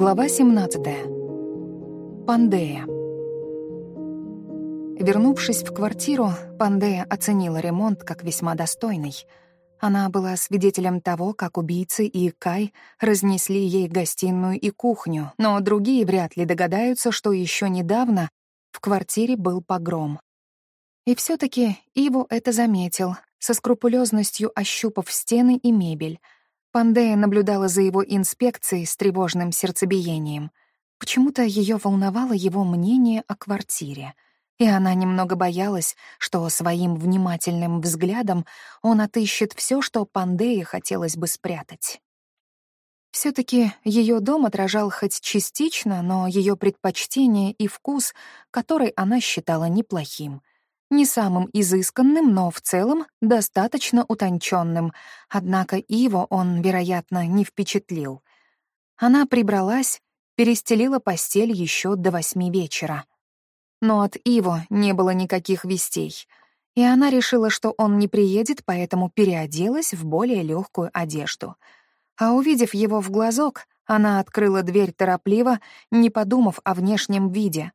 Глава 17. Пандея. Вернувшись в квартиру, Пандея оценила ремонт как весьма достойный. Она была свидетелем того, как убийцы и Кай разнесли ей гостиную и кухню, но другие вряд ли догадаются, что еще недавно в квартире был погром. И все таки Иво это заметил, со скрупулезностью ощупав стены и мебель — Пандея наблюдала за его инспекцией с тревожным сердцебиением. Почему-то ее волновало его мнение о квартире, и она немного боялась, что своим внимательным взглядом он отыщет все, что Пандее хотелось бы спрятать. все таки ее дом отражал хоть частично, но ее предпочтение и вкус, который она считала неплохим — не самым изысканным, но в целом достаточно утонченным, однако Иво он, вероятно, не впечатлил. Она прибралась, перестелила постель еще до восьми вечера. Но от Иво не было никаких вестей, и она решила, что он не приедет, поэтому переоделась в более легкую одежду. А увидев его в глазок, она открыла дверь торопливо, не подумав о внешнем виде.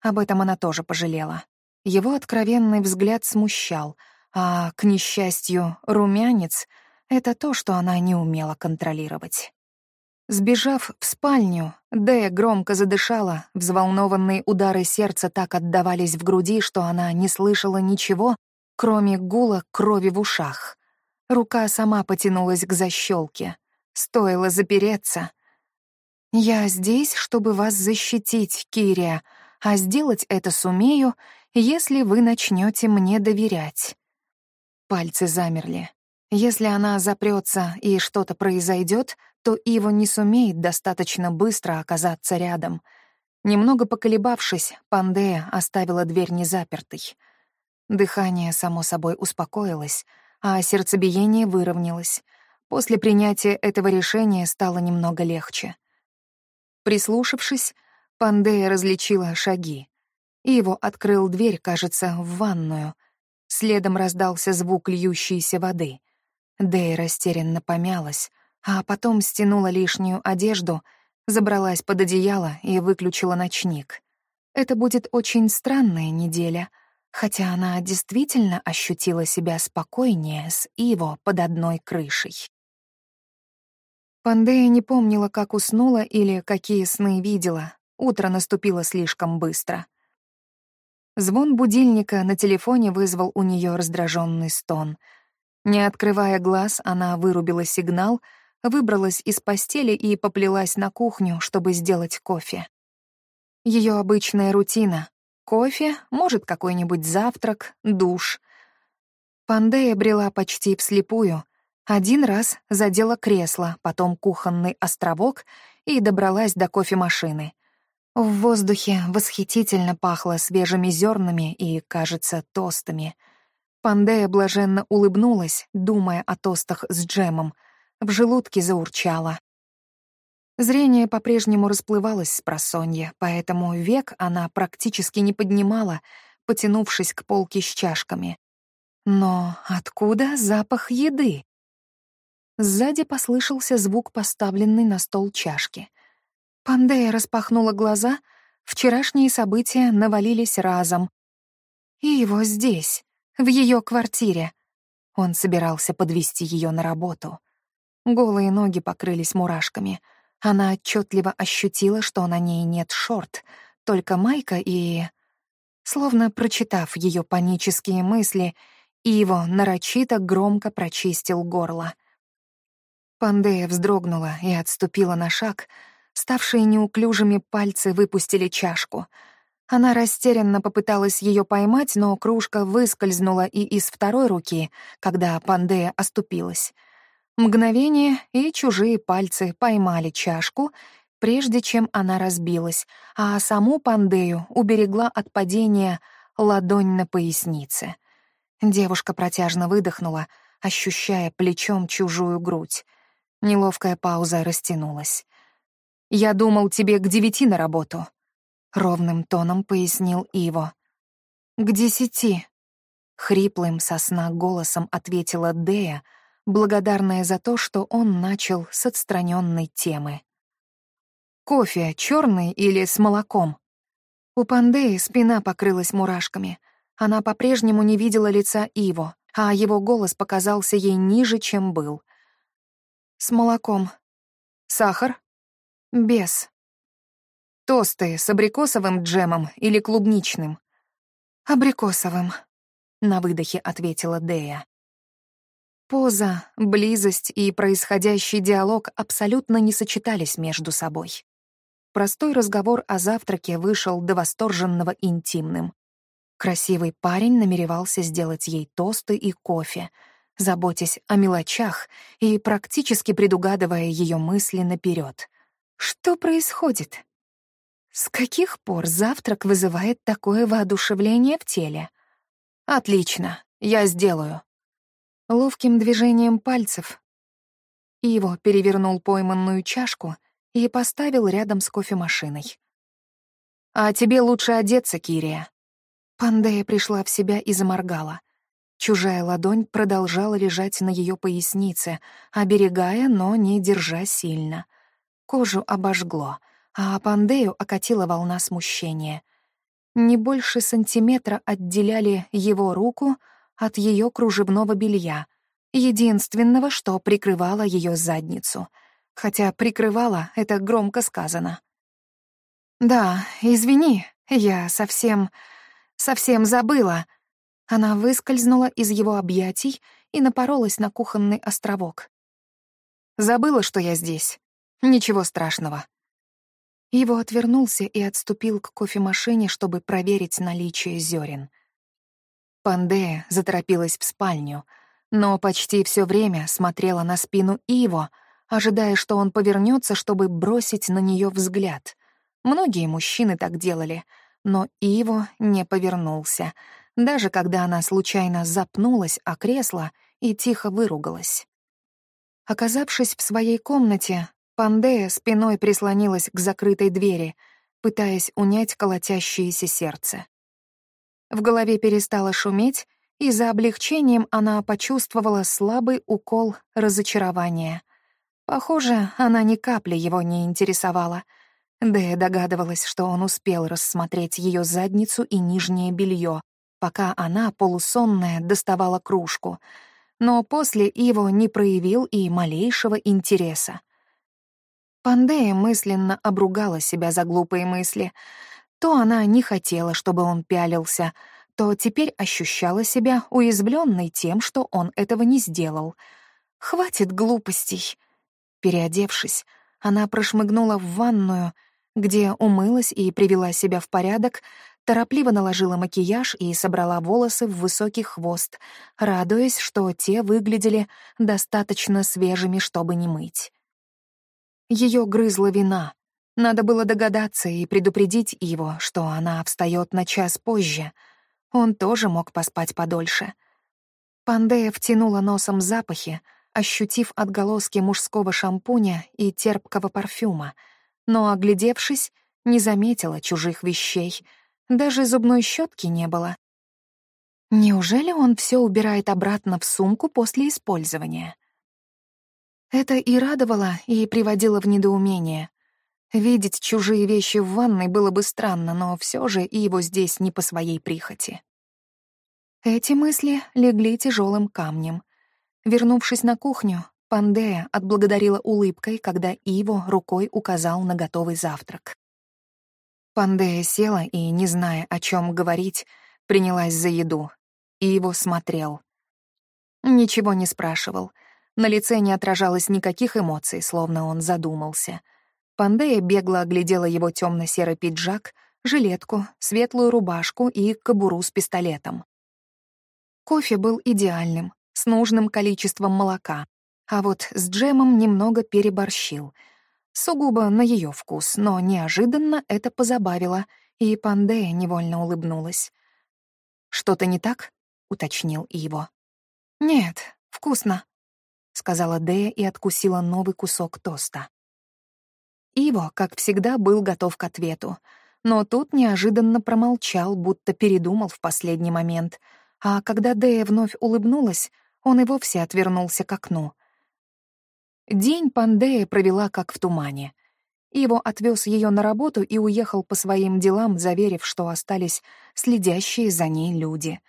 Об этом она тоже пожалела. Его откровенный взгляд смущал, а, к несчастью, румянец — это то, что она не умела контролировать. Сбежав в спальню, Дэя громко задышала, взволнованные удары сердца так отдавались в груди, что она не слышала ничего, кроме гула крови в ушах. Рука сама потянулась к защелке. Стоило запереться. «Я здесь, чтобы вас защитить, Кирия, а сделать это сумею, если вы начнете мне доверять. Пальцы замерли. Если она запрется и что-то произойдет, то Иво не сумеет достаточно быстро оказаться рядом. Немного поколебавшись, Пандея оставила дверь незапертой. Дыхание, само собой, успокоилось, а сердцебиение выровнялось. После принятия этого решения стало немного легче. Прислушавшись, Пандея различила шаги. Иво открыл дверь, кажется, в ванную. Следом раздался звук льющейся воды. Дэй растерянно помялась, а потом стянула лишнюю одежду, забралась под одеяло и выключила ночник. Это будет очень странная неделя, хотя она действительно ощутила себя спокойнее с Иво под одной крышей. Пандея не помнила, как уснула или какие сны видела. Утро наступило слишком быстро. Звон будильника на телефоне вызвал у нее раздраженный стон. Не открывая глаз, она вырубила сигнал, выбралась из постели и поплелась на кухню, чтобы сделать кофе. Ее обычная рутина — кофе, может, какой-нибудь завтрак, душ. Пандея брела почти вслепую. Один раз задела кресло, потом кухонный островок и добралась до кофемашины — в воздухе восхитительно пахло свежими зернами и, кажется, тостами. Пандея блаженно улыбнулась, думая о тостах с джемом. В желудке заурчало. Зрение по-прежнему расплывалось с просонья, поэтому век она практически не поднимала, потянувшись к полке с чашками. Но откуда запах еды? Сзади послышался звук поставленной на стол чашки. Пандея распахнула глаза, вчерашние события навалились разом. И его здесь, в ее квартире. Он собирался подвести ее на работу. Голые ноги покрылись мурашками. Она отчетливо ощутила, что на ней нет шорт, только майка и... Словно прочитав ее панические мысли, Иво нарочито громко прочистил горло. Пандея вздрогнула и отступила на шаг — Ставшие неуклюжими пальцы выпустили чашку. Она растерянно попыталась ее поймать, но кружка выскользнула и из второй руки, когда Пандея оступилась. Мгновение, и чужие пальцы поймали чашку, прежде чем она разбилась, а саму Пандею уберегла от падения ладонь на пояснице. Девушка протяжно выдохнула, ощущая плечом чужую грудь. Неловкая пауза растянулась. «Я думал, тебе к девяти на работу», — ровным тоном пояснил Иво. «К десяти», — хриплым сосна голосом ответила Дея, благодарная за то, что он начал с отстраненной темы. Кофе черный или с молоком? У Пандеи спина покрылась мурашками. Она по-прежнему не видела лица Иво, а его голос показался ей ниже, чем был. «С молоком. Сахар? Без. Тосты с абрикосовым джемом или клубничным?» «Абрикосовым», — на выдохе ответила Дея. Поза, близость и происходящий диалог абсолютно не сочетались между собой. Простой разговор о завтраке вышел до восторженного интимным. Красивый парень намеревался сделать ей тосты и кофе, заботясь о мелочах и практически предугадывая ее мысли наперед. Что происходит? С каких пор завтрак вызывает такое воодушевление в теле? Отлично, я сделаю. Ловким движением пальцев Иво перевернул пойманную чашку и поставил рядом с кофемашиной. «А тебе лучше одеться, Кирия». Пандея пришла в себя и заморгала. Чужая ладонь продолжала лежать на ее пояснице, оберегая, но не держа сильно. Кожу обожгло, а Пандею окатила волна смущения. Не больше сантиметра отделяли его руку от ее кружевного белья, единственного, что прикрывало ее задницу — хотя прикрывала это громко сказано. «Да, извини, я совсем... совсем забыла». Она выскользнула из его объятий и напоролась на кухонный островок. «Забыла, что я здесь. Ничего страшного». Его отвернулся и отступил к кофемашине, чтобы проверить наличие зерен. Пандея заторопилась в спальню, но почти все время смотрела на спину Иво — ожидая, что он повернется, чтобы бросить на нее взгляд. Многие мужчины так делали, но Иво не повернулся, даже когда она случайно запнулась о кресло и тихо выругалась. Оказавшись в своей комнате, Пандея спиной прислонилась к закрытой двери, пытаясь унять колотящееся сердце. В голове перестало шуметь, и за облегчением она почувствовала слабый укол разочарования. Похоже, она ни капли его не интересовала. Дэя догадывалась, что он успел рассмотреть ее задницу и нижнее белье, пока она, полусонная, доставала кружку. Но после Иво не проявил и малейшего интереса. Пандея мысленно обругала себя за глупые мысли. То она не хотела, чтобы он пялился, то теперь ощущала себя уязвленной тем, что он этого не сделал. Хватит глупостей. Переодевшись, она прошмыгнула в ванную, где умылась и привела себя в порядок, торопливо наложила макияж и собрала волосы в высокий хвост, радуясь, что те выглядели достаточно свежими, чтобы не мыть. Ее грызла вина. Надо было догадаться и предупредить его, что она встает на час позже. Он тоже мог поспать подольше. Пандея втянула носом запахи, ощутив отголоски мужского шампуня и терпкого парфюма, но, оглядевшись, не заметила чужих вещей, даже зубной щетки не было. Неужели он все убирает обратно в сумку после использования? Это и радовало, и приводило в недоумение. Видеть чужие вещи в ванной было бы странно, но все же и его здесь не по своей прихоти. Эти мысли легли тяжелым камнем. Вернувшись на кухню, Пандея отблагодарила улыбкой, когда Иво рукой указал на готовый завтрак. Пандея села и, не зная, о чем говорить, принялась за еду. Иво смотрел. Ничего не спрашивал. На лице не отражалось никаких эмоций, словно он задумался. Пандея бегло оглядела его темно серый пиджак, жилетку, светлую рубашку и кобуру с пистолетом. Кофе был идеальным, с нужным количеством молока, а вот с джемом немного переборщил. Сугубо на ее вкус, но неожиданно это позабавило, и Пандея невольно улыбнулась. «Что-то не так?» — уточнил Иво. «Нет, вкусно», — сказала Дея и откусила новый кусок тоста. Иво, как всегда, был готов к ответу, но тут неожиданно промолчал, будто передумал в последний момент, а когда Дея вновь улыбнулась, он и вовсе отвернулся к окну. День Пандея провела как в тумане. Иво отвез ее на работу и уехал по своим делам, заверив, что остались следящие за ней люди.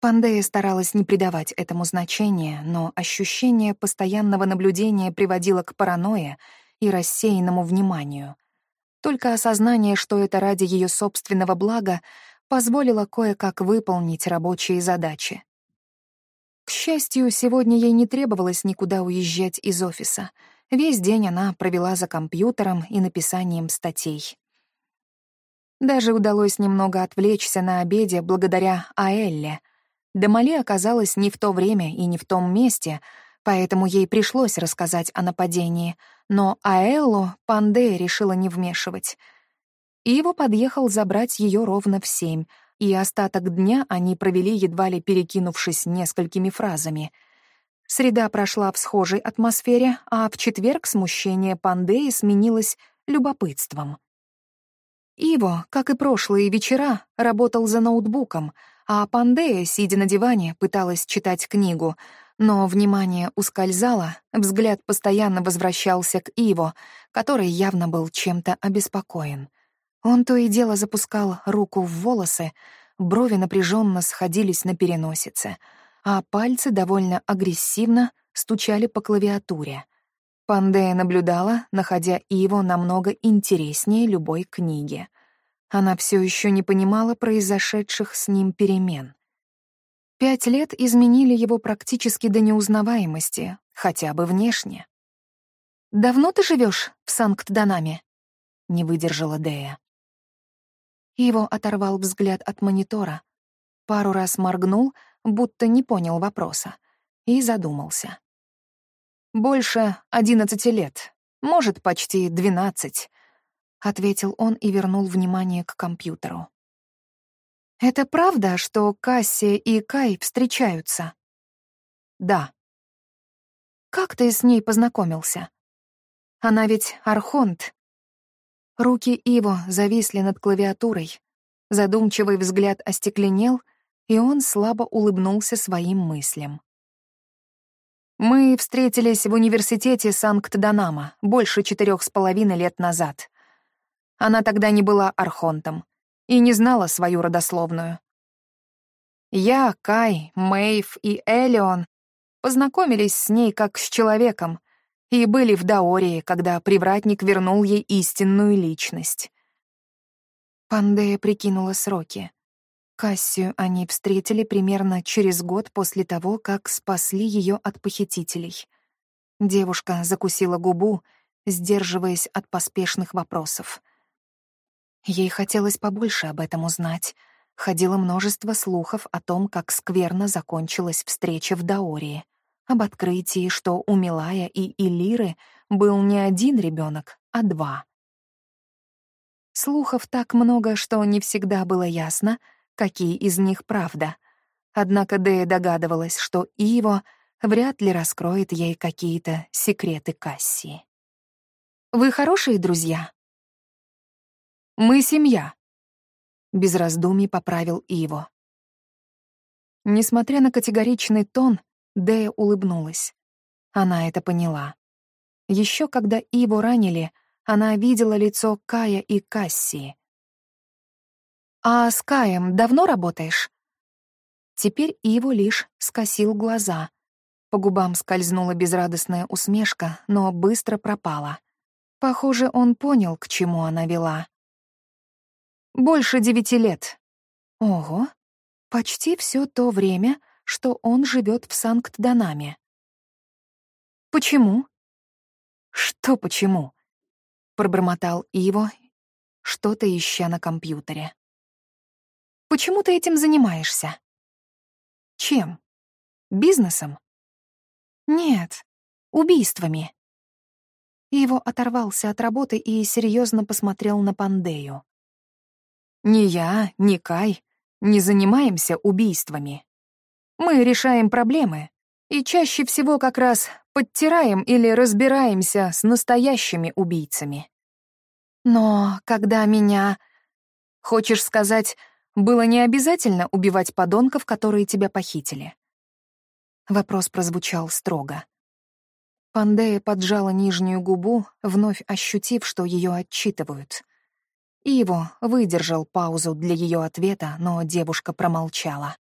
Пандея старалась не придавать этому значения, но ощущение постоянного наблюдения приводило к паранойе и рассеянному вниманию. Только осознание, что это ради ее собственного блага, позволило кое-как выполнить рабочие задачи. К счастью, сегодня ей не требовалось никуда уезжать из офиса. Весь день она провела за компьютером и написанием статей. Даже удалось немного отвлечься на обеде благодаря Аэлле. Дамали оказалась не в то время и не в том месте, поэтому ей пришлось рассказать о нападении, но Аэллу Пандея решила не вмешивать. Иво подъехал забрать ее ровно в семь, и остаток дня они провели, едва ли перекинувшись несколькими фразами. Среда прошла в схожей атмосфере, а в четверг смущение Пандеи сменилось любопытством. Иво, как и прошлые вечера, работал за ноутбуком, а Пандея, сидя на диване, пыталась читать книгу, но внимание ускользало, взгляд постоянно возвращался к Иво, который явно был чем-то обеспокоен — он то и дело запускал руку в волосы, брови напряженно сходились на переносице, а пальцы довольно агрессивно стучали по клавиатуре. Пандея наблюдала, находя Иво намного интереснее любой книги. Она все еще не понимала произошедших с ним перемен. Пять лет изменили его практически до неузнаваемости, хотя бы внешне. «Давно ты живешь в Санкт-Данаме?» — не выдержала Дея. Его оторвал взгляд от монитора, пару раз моргнул, будто не понял вопроса, и задумался. «Больше одиннадцати лет, может, почти двенадцать», — ответил он и вернул внимание к компьютеру. «Это правда, что Кассия и Кай встречаются?» «Да». «Как ты с ней познакомился? Она ведь архонт, Руки Иво зависли над клавиатурой. Задумчивый взгляд остекленел, и он слабо улыбнулся своим мыслям. «Мы встретились в университете Санкт-Данама больше четырех с половиной лет назад. Она тогда не была архонтом и не знала свою родословную. Я, Кай, Мэйв и Элион познакомились с ней как с человеком, и были в Даории, когда привратник вернул ей истинную личность. Пандея прикинула сроки. Кассию они встретили примерно через год после того, как спасли ее от похитителей. Девушка закусила губу, сдерживаясь от поспешных вопросов. Ей хотелось побольше об этом узнать. Ходило множество слухов о том, как скверно закончилась встреча в Даории об открытии, что у Милая и Илиры был не один ребенок, а два. Слухов так много, что не всегда было ясно, какие из них правда. Однако Дэя догадывалась, что Иво вряд ли раскроет ей какие-то секреты Кассии. «Вы хорошие друзья?» «Мы семья», — без раздумий поправил Иво. Несмотря на категоричный тон, Дэя улыбнулась. Она это поняла. Еще когда Иву ранили, она видела лицо Кая и Кассии. «А с Каем давно работаешь?» Теперь Иву лишь скосил глаза. По губам скользнула безрадостная усмешка, но быстро пропала. Похоже, он понял, к чему она вела. «Больше девяти лет». «Ого, почти все то время, что он живет в Санкт-Данаме. «Почему?» «Что почему?» — пробормотал Иво, что-то ища на компьютере. «Почему ты этим занимаешься?» «Чем? Бизнесом?» «Нет, убийствами». Иво оторвался от работы и серьезно посмотрел на Пандею. «Ни я, ни Кай не занимаемся убийствами. Мы решаем проблемы, и чаще всего как раз подтираем или разбираемся с настоящими убийцами. Но когда меня... Хочешь сказать, было не обязательно убивать подонков, которые тебя похитили? Вопрос прозвучал строго. Пандея поджала нижнюю губу, вновь ощутив, что ее отчитывают. Иво выдержал паузу для ее ответа, но девушка промолчала.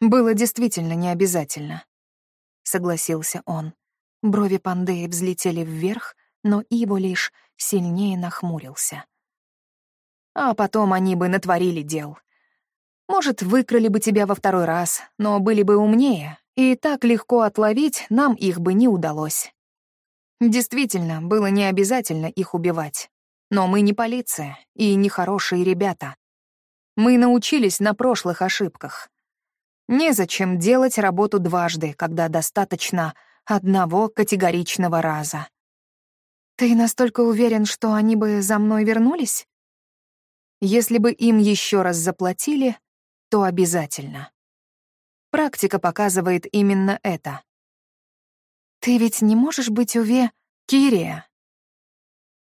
«Было действительно необязательно», — согласился он. Брови Пандеи взлетели вверх, но Иво лишь сильнее нахмурился. А потом они бы натворили дел. Может, выкрали бы тебя во второй раз, но были бы умнее, и так легко отловить нам их бы не удалось. Действительно, было не обязательно их убивать. Но мы не полиция и не хорошие ребята. Мы научились на прошлых ошибках. Незачем делать работу дважды, когда достаточно одного категоричного раза. Ты настолько уверен, что они бы за мной вернулись? Если бы им еще раз заплатили, то обязательно. Практика показывает именно это. Ты ведь не можешь быть уве Кирия.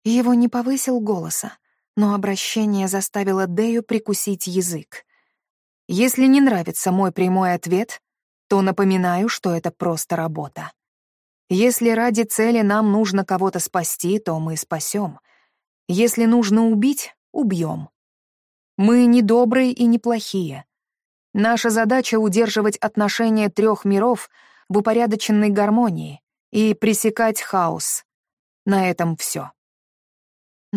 Его не повысил голоса, но обращение заставило Дею прикусить язык. Если не нравится мой прямой ответ, то напоминаю, что это просто работа. Если ради цели нам нужно кого-то спасти, то мы спасем. Если нужно убить — убьем. Мы не добрые и не плохие. Наша задача — удерживать отношения трех миров в упорядоченной гармонии и пресекать хаос. На этом все.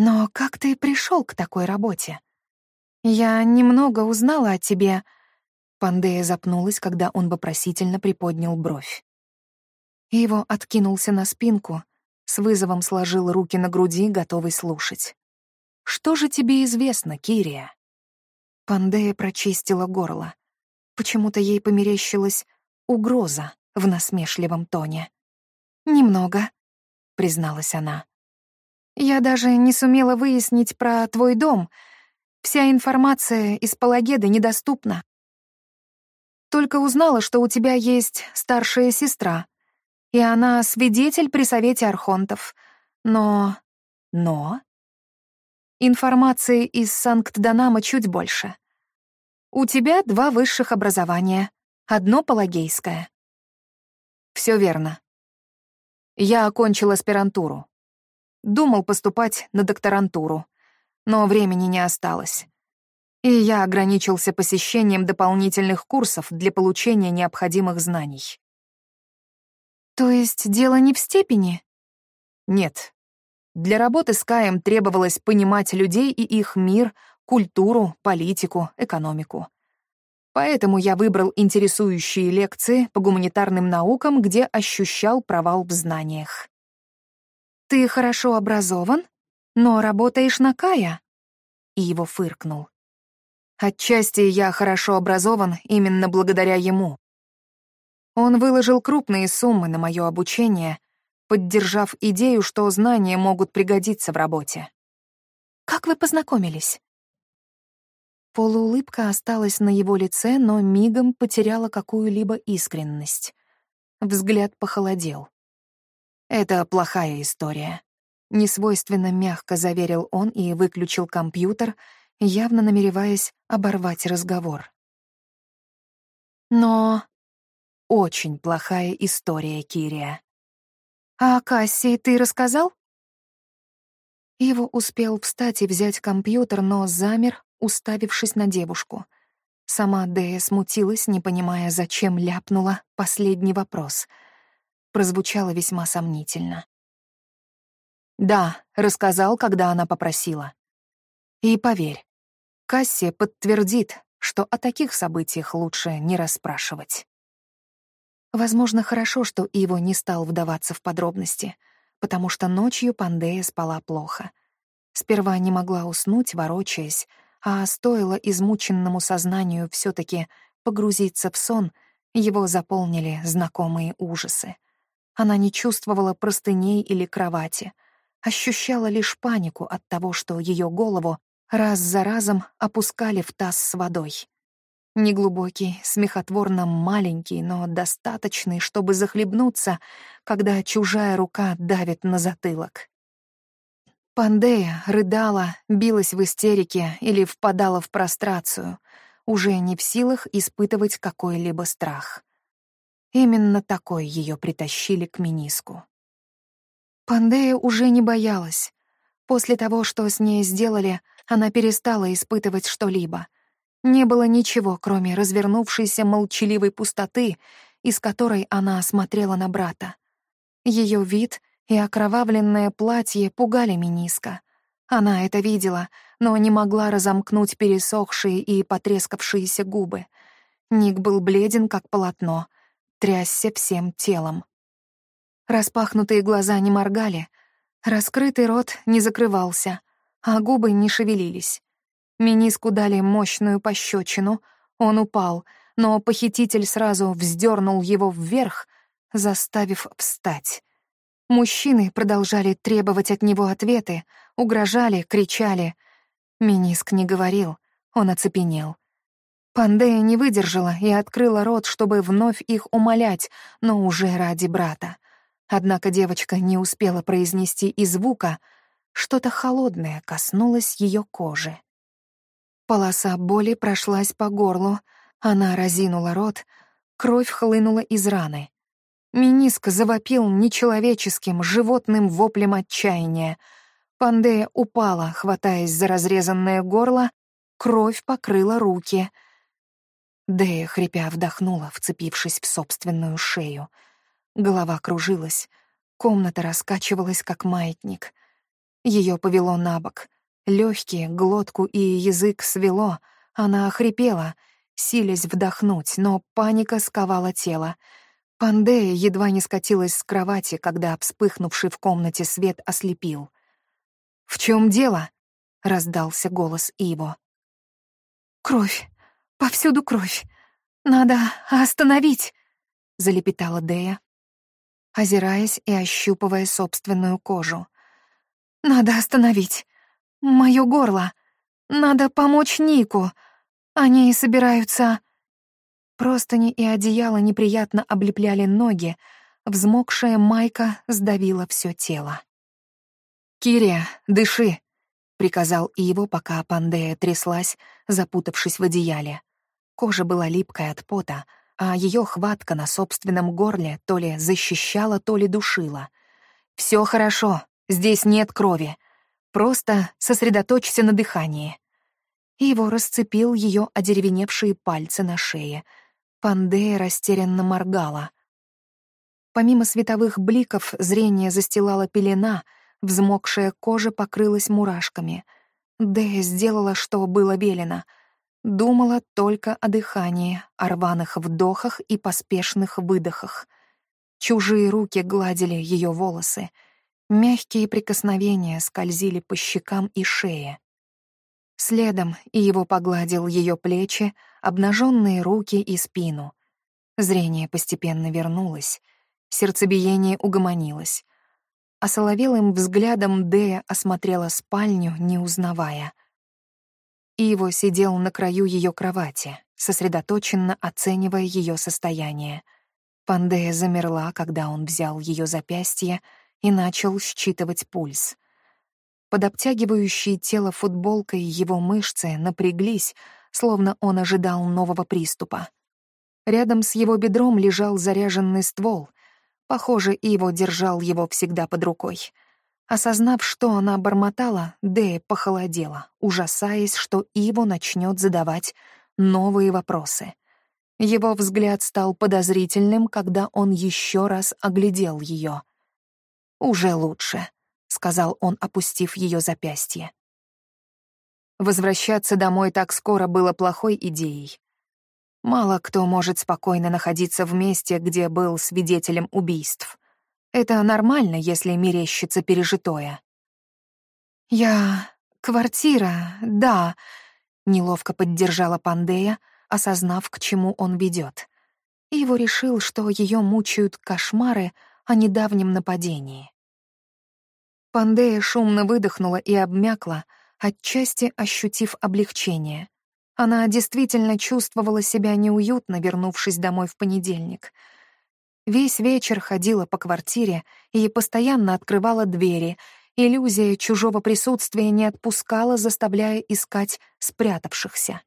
Но как ты пришел к такой работе? Я немного узнала о тебе. Пандея запнулась, когда он вопросительно приподнял бровь. Его откинулся на спинку, с вызовом сложил руки на груди, готовый слушать. «Что же тебе известно, Кирия?» Пандея прочистила горло. Почему-то ей померещилась угроза в насмешливом тоне. «Немного», — призналась она. Я даже не сумела выяснить про твой дом. Вся информация из Палагеды недоступна. Только узнала, что у тебя есть старшая сестра, и она свидетель при Совете Архонтов. Но... Но... Информации из Санкт-Данама чуть больше. У тебя два высших образования, одно палагейское. Все верно. Я окончил аспирантуру. Думал поступать на докторантуру, но времени не осталось. И я ограничился посещением дополнительных курсов для получения необходимых знаний. То есть дело не в степени? Нет. Для работы с Каем требовалось понимать людей и их мир, культуру, политику, экономику. Поэтому я выбрал интересующие лекции по гуманитарным наукам, где ощущал провал в знаниях. «Ты хорошо образован, но работаешь на Кая?» И его фыркнул. «Отчасти я хорошо образован именно благодаря ему. Он выложил крупные суммы на мое обучение, поддержав идею, что знания могут пригодиться в работе. Как вы познакомились?» Полуулыбка осталась на его лице, но мигом потеряла какую-либо искренность. Взгляд похолодел. «Это плохая история», — несвойственно мягко заверил он и выключил компьютер, явно намереваясь оборвать разговор. «Но...» «Очень плохая история, Кирия». «А Кассии ты рассказал?» Его успел встать и взять компьютер, но замер, уставившись на девушку. Сама Дея смутилась, не понимая, зачем ляпнула последний вопрос — прозвучало весьма сомнительно. Да, рассказал, когда она попросила. И поверь, Кассия подтвердит, что о таких событиях лучше не расспрашивать. Возможно, хорошо, что Иво не стал вдаваться в подробности, потому что ночью Пандея спала плохо. Сперва не могла уснуть, ворочаясь, а стоило измученному сознанию все таки погрузиться в сон, его заполнили знакомые ужасы — она не чувствовала простыней или кровати, ощущала лишь панику от того, что ее голову раз за разом опускали в таз с водой. Неглубокий, смехотворно маленький, но достаточный, чтобы захлебнуться, когда чужая рука давит на затылок. Пандея рыдала, билась в истерике или впадала в прострацию, уже не в силах испытывать какой-либо страх. Именно такой ее притащили к Миниску. Пандея уже не боялась. После того, что с ней сделали, она перестала испытывать что-либо. Не было ничего, кроме развернувшейся молчаливой пустоты, из которой она смотрела на брата. Ее вид и окровавленное платье пугали Миниска. Она это видела, но не могла разомкнуть пересохшие и потрескавшиеся губы. Ник был бледен, как полотно, трясся всем телом. Распахнутые глаза не моргали, раскрытый рот не закрывался, а губы не шевелились. Миниску дали мощную пощечину, он упал, но похититель сразу вздернул его вверх, заставив встать. Мужчины продолжали требовать от него ответы, угрожали, кричали. Миниск не говорил, он оцепенел. Пандея не выдержала и открыла рот, чтобы вновь их умолять, но уже ради брата. Однако девочка не успела произнести и звука, что-то холодное коснулось ее кожи. Полоса боли прошлась по горлу, она разинула рот, кровь хлынула из раны. Миниск завопил нечеловеческим, животным воплем отчаяния. Пандея упала, хватаясь за разрезанное горло, кровь покрыла руки. Дея, хрипя, вдохнула, вцепившись в собственную шею. Голова кружилась, комната раскачивалась, как маятник. Ее повело на бок. Легкие, глотку и язык свело, она охрипела, силясь вдохнуть, но паника сковала тело — Пандея едва не скатилась с кровати, когда вспыхнувший в комнате свет ослепил. «В чем дело?» — раздался голос Иво. «Кровь. Повсюду кровь. Надо остановить!» — залепетала Дея, озираясь и ощупывая собственную кожу. «Надо остановить. Моё горло. Надо помочь Нику. Они собираются...» Простыни и одеяло неприятно облепляли ноги, взмокшая майка сдавила все тело. «Кирия, дыши!» — приказал Иво, пока Пандея тряслась, запутавшись в одеяле. Кожа была липкой от пота, а ее хватка на собственном горле то ли защищала, то ли душила. Все хорошо, здесь нет крови. Просто сосредоточься на дыхании». Иво расцепил ее одеревеневшие пальцы на шее — Пандея растерянно моргала. Помимо световых бликов зрение застилала пелена, взмокшая кожа покрылась мурашками. Дея сделала, что было велено. Думала только о дыхании, о рваных вдохах и поспешных выдохах. Чужие руки гладили ее волосы. Мягкие прикосновения скользили по щекам и шее. Следом и его погладил ее плечи, обнаженные руки и спину. Зрение постепенно вернулось, сердцебиение угомонилось. А взглядом Дея осмотрела спальню, не узнавая. Иво сидел на краю ее кровати, сосредоточенно оценивая ее состояние. Пандея замерла, когда он взял ее запястье и начал считывать пульс — под обтягивающей тело футболкой его мышцы напряглись, словно он ожидал нового приступа. Рядом с его бедром лежал заряженный ствол. Похоже, Иво держал его всегда под рукой. Осознав, что она бормотала, Дэя похолодела, ужасаясь, что Иво начнет задавать новые вопросы. Его взгляд стал подозрительным, когда он еще раз оглядел ее. Уже лучше. — сказал он, опустив ее запястье. Возвращаться домой так скоро было плохой идеей. Мало кто может спокойно находиться в месте, где был свидетелем убийств. Это нормально, если мерещится пережитое. «Я... квартира, да», — неловко поддержала Пандея, осознав, к чему он ведет. Его решил, что ее мучают кошмары о недавнем нападении. Пандея шумно выдохнула и обмякла, отчасти ощутив облегчение. Она действительно чувствовала себя неуютно, вернувшись домой в понедельник. Весь вечер ходила по квартире и постоянно открывала двери. Иллюзия чужого присутствия не отпускала, заставляя искать спрятавшихся.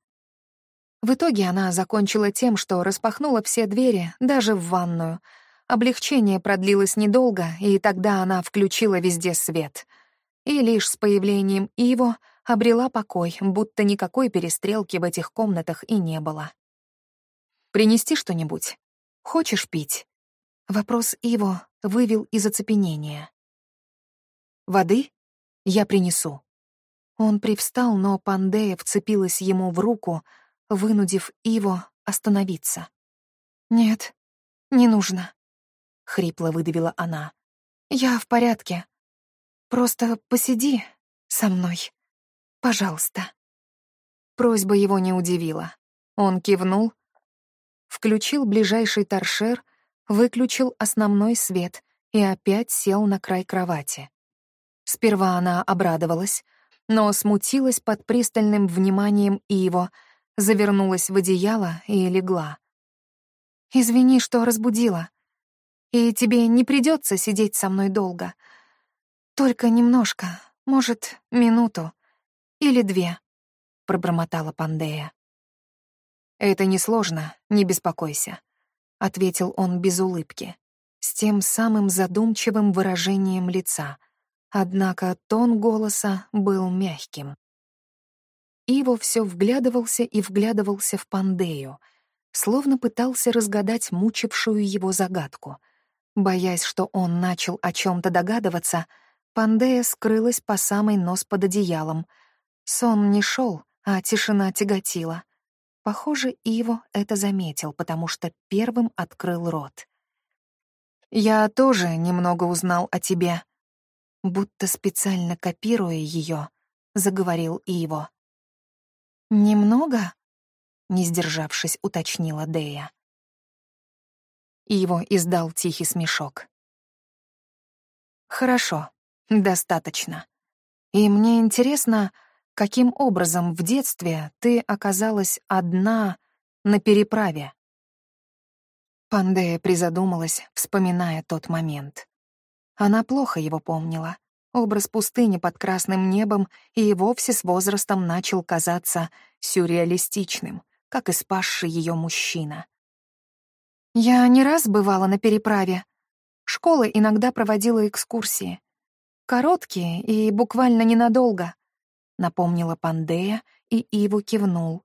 В итоге она закончила тем, что распахнула все двери, даже в ванную — Облегчение продлилось недолго, и тогда она включила везде свет. И лишь с появлением Иво обрела покой, будто никакой перестрелки в этих комнатах и не было. «Принести что-нибудь? Хочешь пить?» Вопрос Иво вывел из оцепенения. «Воды? Я принесу». Он привстал, но Пандея вцепилась ему в руку, вынудив Иво остановиться. «Нет, не нужно», — хрипло выдавила она. «Я в порядке. Просто посиди со мной, пожалуйста». Просьба его не удивила. Он кивнул, включил ближайший торшер, выключил основной свет и опять сел на край кровати. Сперва она обрадовалась, но смутилась под пристальным вниманием Иво, завернулась в одеяло и легла. «Извини, что разбудила. И тебе не придется сидеть со мной долго. Только немножко, может, минуту или две», — пробормотала Пандея. «Это несложно, не беспокойся», — ответил он без улыбки, с тем самым задумчивым выражением лица — Однако тон голоса был мягким. Иво все вглядывался и вглядывался в Пандею, словно пытался разгадать мучившую его загадку. Боясь, что он начал о чем то догадываться, Пандея скрылась по самый нос под одеялом. Сон не шел, а тишина тяготила. Похоже, Иво это заметил, потому что первым открыл рот. «Я тоже немного узнал о тебе», будто специально копируя ее, заговорил Иво. «Немного?» — не сдержавшись, уточнила Дея. Иво издал тихий смешок. «Хорошо, достаточно. И мне интересно, каким образом в детстве ты оказалась одна на переправе?» Пандея призадумалась, вспоминая тот момент. Она плохо его помнила. Образ пустыни под красным небом и вовсе с возрастом начал казаться сюрреалистичным, как и спасший ее мужчина. «Я не раз бывала на переправе. Школа иногда проводила экскурсии. Короткие и буквально ненадолго», — напомнила Пандея, и Иву кивнул.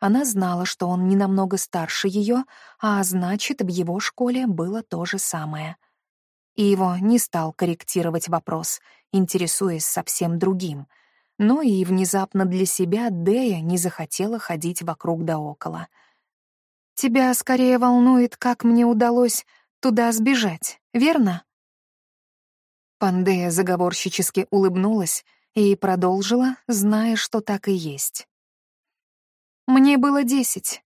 Она знала, что он не намного старше ее, а значит, в его школе было то же самое — и его не стал корректировать вопрос, интересуясь совсем другим. Но и внезапно для себя Дея не захотела ходить вокруг да около. «Тебя скорее волнует, как мне удалось туда сбежать, верно?» Пандея заговорщически улыбнулась и продолжила, зная, что так и есть. «Мне было десять.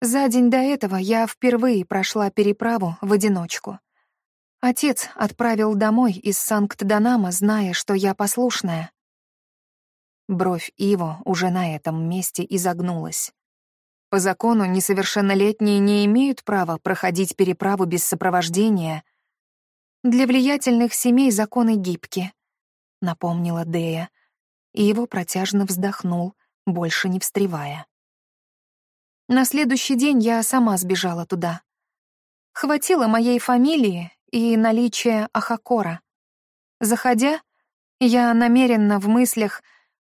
За день до этого я впервые прошла переправу в одиночку. Отец отправил домой из Санкт-Данама, зная, что я послушная. Бровь Иво уже на этом месте изогнулась. По закону несовершеннолетние не имеют права проходить переправу без сопровождения. Для влиятельных семей законы гибки, напомнила Дея, и его протяжно вздохнул, больше не встревая. На следующий день я сама сбежала туда. Хватило моей фамилии, и наличие ахакора. Заходя, я намеренно в мыслях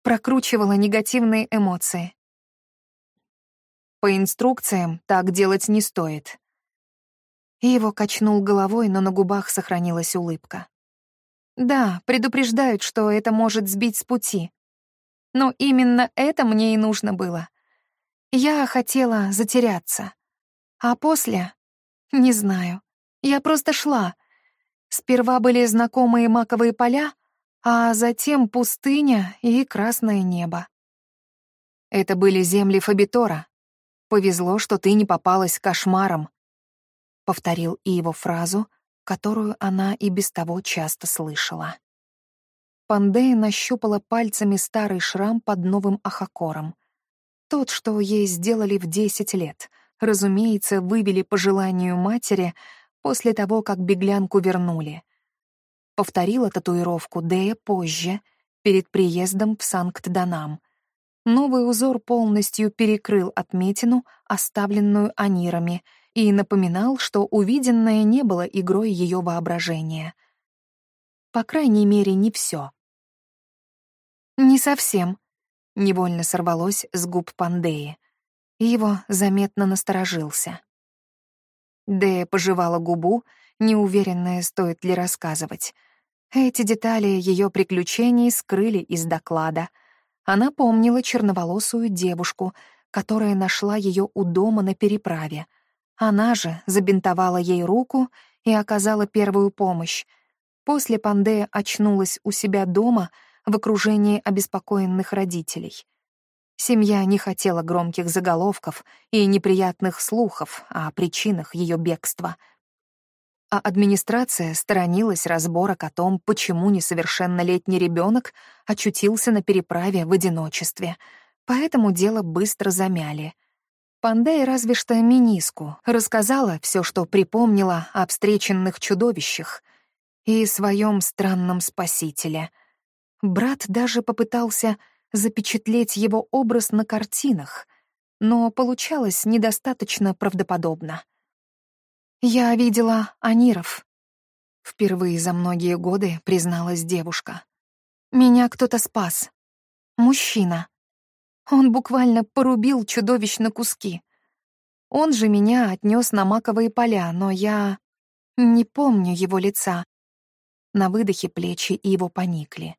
прокручивала негативные эмоции. По инструкциям так делать не стоит. Его качнул головой, но на губах сохранилась улыбка. Да, предупреждают, что это может сбить с пути. Но именно это мне и нужно было. Я хотела затеряться. А после... Не знаю. Я просто шла. Сперва были знакомые маковые поля, а затем пустыня и красное небо. Это были земли Фабитора. Повезло, что ты не попалась кошмаром. Повторил его фразу, которую она и без того часто слышала. Пандея нащупала пальцами старый шрам под новым ахакором. Тот, что ей сделали в десять лет, разумеется, вывели по желанию матери — после того, как беглянку вернули. Повторила татуировку Дея позже, перед приездом в Санкт-Данам. Новый узор полностью перекрыл отметину, оставленную анирами, и напоминал, что увиденное не было игрой ее воображения. По крайней мере, не все. «Не совсем», — невольно сорвалось с губ Пандеи. Его заметно насторожился. Дея пожевала губу, неуверенная, стоит ли рассказывать. Эти детали ее приключений скрыли из доклада. Она помнила черноволосую девушку, которая нашла ее у дома на переправе. Она же забинтовала ей руку и оказала первую помощь. После Пандея очнулась у себя дома в окружении обеспокоенных родителей. Семья не хотела громких заголовков и неприятных слухов о причинах ее бегства. А администрация сторонилась разборок о том, почему несовершеннолетний ребенок очутился на переправе в одиночестве, поэтому дело быстро замяли. Пандей разве что Миниску рассказала все, что припомнила о встреченных чудовищах и своем странном спасителе. Брат даже попытался запечатлеть его образ на картинах, но получалось недостаточно правдоподобно. «Я видела Аниров», — впервые за многие годы призналась девушка. «Меня кто-то спас. Мужчина. Он буквально порубил чудовищ на куски. Он же меня отнес на маковые поля, но я не помню его лица. На выдохе плечи его поникли.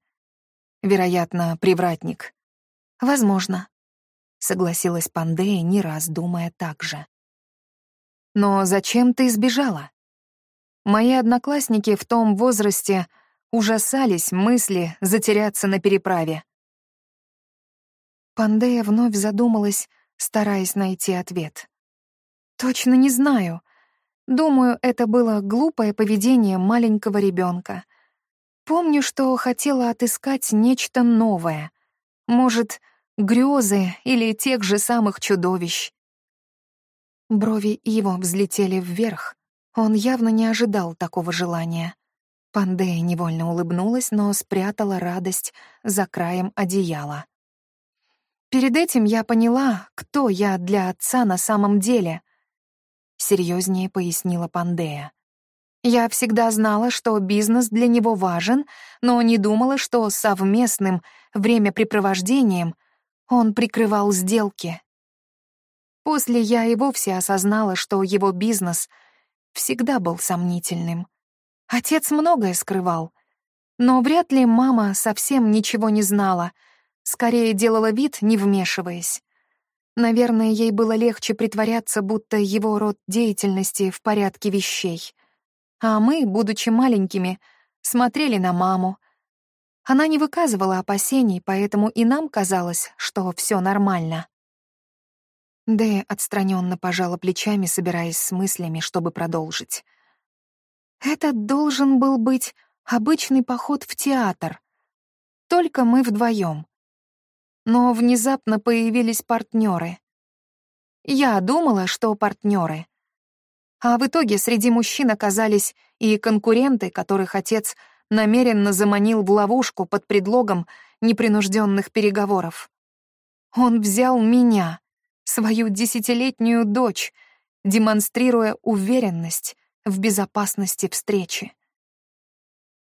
Вероятно, привратник. Возможно. Согласилась Пандея, не раз думая так же. Но зачем ты сбежала? Мои одноклассники в том возрасте ужасались мысли затеряться на переправе. Пандея вновь задумалась, стараясь найти ответ. Точно не знаю. Думаю, это было глупое поведение маленького ребенка. Помню, что хотела отыскать нечто новое. Может, грезы или тех же самых чудовищ. Брови его взлетели вверх. Он явно не ожидал такого желания. Пандея невольно улыбнулась, но спрятала радость за краем одеяла. Перед этим я поняла, кто я для отца на самом деле. Серьезнее пояснила Пандея. Я всегда знала, что бизнес для него важен, но не думала, что совместным времяпрепровождением он прикрывал сделки. После я и вовсе осознала, что его бизнес всегда был сомнительным. Отец многое скрывал, но вряд ли мама совсем ничего не знала, скорее делала вид, не вмешиваясь. Наверное, ей было легче притворяться, будто его род деятельности в порядке вещей. А мы, будучи маленькими, смотрели на маму. Она не выказывала опасений, поэтому и нам казалось, что все нормально. Дэя отстраненно пожала плечами, собираясь с мыслями, чтобы продолжить. Это должен был быть обычный поход в театр. Только мы вдвоем. Но внезапно появились партнеры. Я думала, что партнеры, а в итоге среди мужчин оказались и конкуренты, которых отец намеренно заманил в ловушку под предлогом непринужденных переговоров. Он взял меня, свою десятилетнюю дочь, демонстрируя уверенность в безопасности встречи.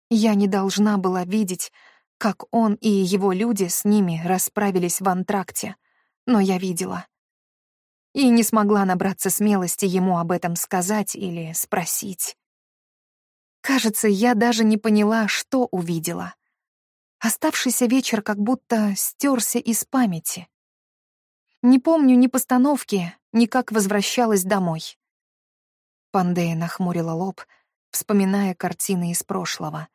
Я не должна была видеть, как он и его люди с ними расправились в антракте, но я видела — и не смогла набраться смелости ему об этом сказать или спросить. Кажется, я даже не поняла, что увидела. Оставшийся вечер как будто стерся из памяти. Не помню ни постановки, ни как возвращалась домой. Пандея нахмурила лоб, вспоминая картины из прошлого,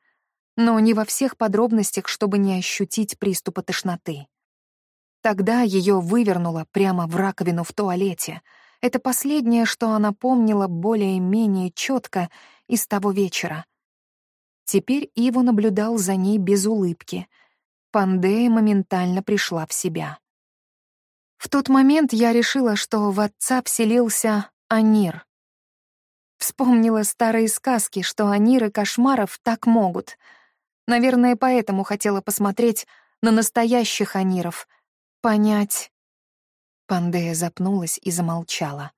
но не во всех подробностях, чтобы не ощутить приступа тошноты. Тогда ее вывернуло прямо в раковину в туалете. Это последнее, что она помнила более-менее четко из того вечера. Теперь Иво наблюдал за ней без улыбки. Пандея моментально пришла в себя. В тот момент я решила, что в отца вселился Анир. Вспомнила старые сказки, что Аниры кошмаров так могут. Наверное, поэтому хотела посмотреть на настоящих Аниров — понять. Пандея запнулась и замолчала.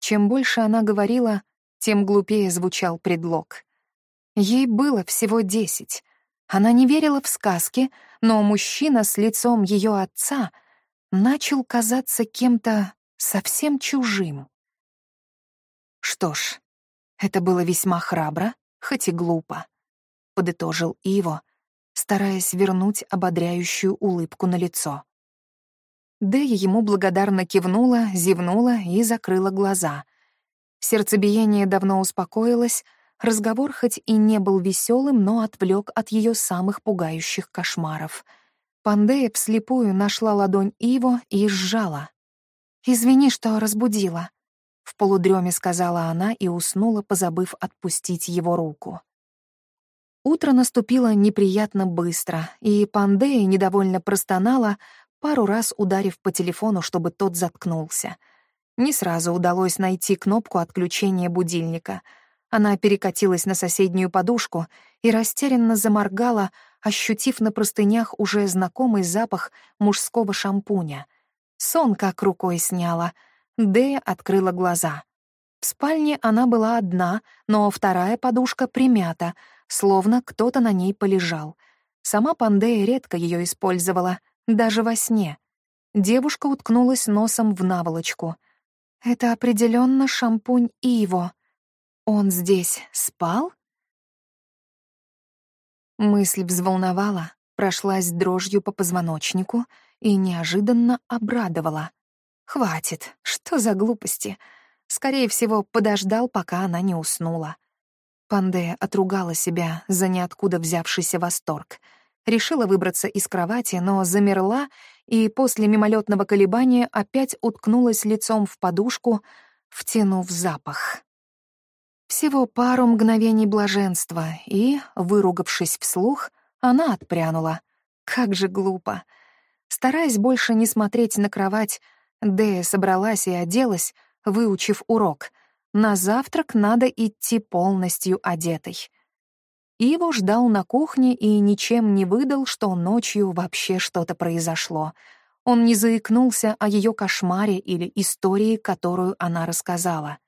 Чем больше она говорила, тем глупее звучал предлог. Ей было всего десять. Она не верила в сказки, но мужчина с лицом ее отца начал казаться кем-то совсем чужим. Что ж, это было весьма храбро, хоть и глупо, подытожил Иво, стараясь вернуть ободряющую улыбку на лицо. Дэя ему благодарно кивнула, зевнула и закрыла глаза. Сердцебиение давно успокоилось, разговор хоть и не был веселым, но отвлек от ее самых пугающих кошмаров. Пандея вслепую нашла ладонь Иво и сжала. «Извини, что разбудила», — в полудреме сказала она и уснула, позабыв отпустить его руку. Утро наступило неприятно быстро, и Пандея недовольно простонала, пару раз ударив по телефону, чтобы тот заткнулся. Не сразу удалось найти кнопку отключения будильника. Она перекатилась на соседнюю подушку и растерянно заморгала, ощутив на простынях уже знакомый запах мужского шампуня. Сон как рукой сняла. Дэя открыла глаза. В спальне она была одна, но вторая подушка примята — словно кто-то на ней полежал. Сама Пандея редко ее использовала, даже во сне. Девушка уткнулась носом в наволочку. «Это определенно шампунь Иво. Он здесь спал?» Мысль взволновала, прошлась дрожью по позвоночнику и неожиданно обрадовала. «Хватит, что за глупости?» Скорее всего, подождал, пока она не уснула. Пандея отругала себя за ниоткуда взявшийся восторг. Решила выбраться из кровати, но замерла и после мимолетного колебания опять уткнулась лицом в подушку, втянув запах. Всего пару мгновений блаженства, и, выругавшись вслух, она отпрянула. Как же глупо. Стараясь больше не смотреть на кровать, Дея собралась и оделась, выучив урок — на завтрак надо идти полностью одетой. Иво ждал на кухне и ничем не выдал, что ночью вообще что-то произошло. Он не заикнулся о ее кошмаре или истории, которую она рассказала.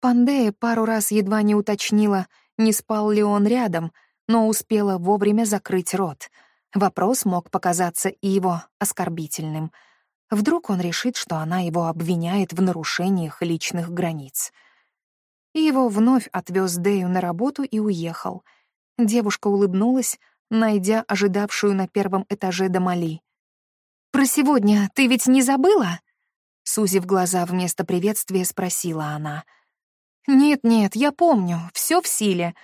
Пандея пару раз едва не уточнила, не спал ли он рядом, но успела вовремя закрыть рот. Вопрос мог показаться Иво оскорбительным. Вдруг он решит, что она его обвиняет в нарушениях личных границ — и его вновь отвез Дэю на работу и уехал. Девушка улыбнулась, найдя ожидавшую на первом этаже Дамали. «Про сегодня ты ведь не забыла?» Сузив глаза вместо приветствия, спросила она. «Нет-нет, я помню, все в силе.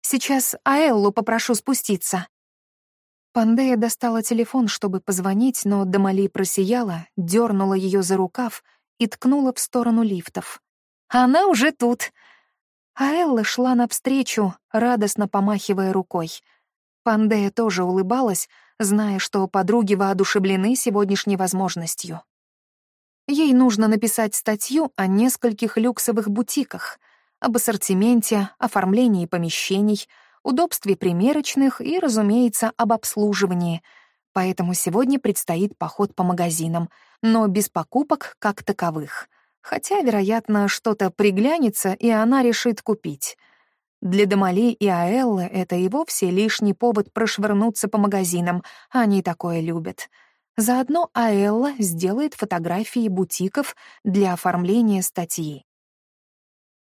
Сейчас Аэллу попрошу спуститься». Пандея достала телефон, чтобы позвонить, но Дамали просияла, дернула ее за рукав и ткнула в сторону лифтов. «Она уже тут!» А Элла шла навстречу, радостно помахивая рукой. Пандея тоже улыбалась, зная, что подруги воодушевлены сегодняшней возможностью. Ей нужно написать статью о нескольких люксовых бутиках, об ассортименте, оформлении помещений, удобстве примерочных и, разумеется, об обслуживании. Поэтому сегодня предстоит поход по магазинам, но без покупок как таковых — Хотя, вероятно, что-то приглянется, и она решит купить. Для Дамали и Аэллы это и вовсе лишний повод прошвырнуться по магазинам, они такое любят. Заодно Аэлла сделает фотографии бутиков для оформления статьи.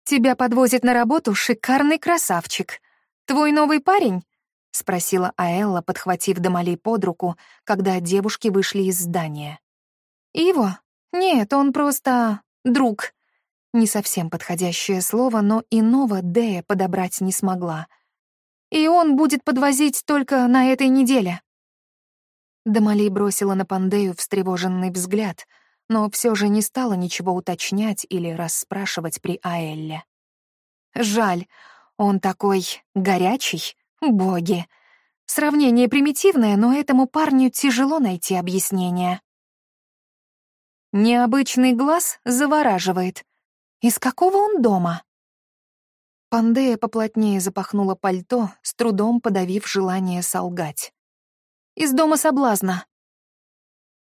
«Тебя подвозит на работу шикарный красавчик. Твой новый парень?» — спросила Аэлла, подхватив Дамали под руку, когда девушки вышли из здания. «Иво? Нет, он просто... Друг. Не совсем подходящее слово, но иного Дэя подобрать не смогла. И он будет подвозить только на этой неделе. Дамали бросила на Пандею встревоженный взгляд, но все же не стала ничего уточнять или расспрашивать при Аэлле. Жаль, он такой горячий, боги. Сравнение примитивное, но этому парню тяжело найти объяснение. Необычный глаз завораживает. Из какого он дома? Пандея поплотнее запахнула пальто, с трудом подавив желание солгать. «Из дома соблазна».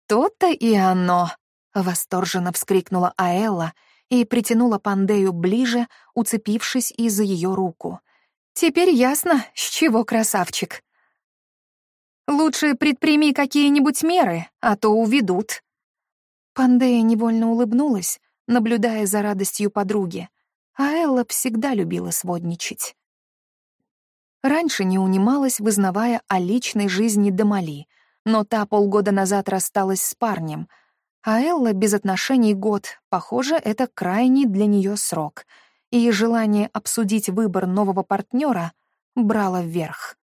«То-то и оно!» — восторженно вскрикнула Аэлла и притянула Пандею ближе, уцепившись и за ее руку. «Теперь ясно, с чего красавчик». «Лучше предприми какие-нибудь меры, а то уведут». Пандея невольно улыбнулась, наблюдая за радостью подруги, а Элла всегда любила сводничать. Раньше не унималась, вызнавая о личной жизни Дамали, но та полгода назад рассталась с парнем, а Элла без отношений год, похоже, это крайний для нее срок, и желание обсудить выбор нового партнера брало вверх.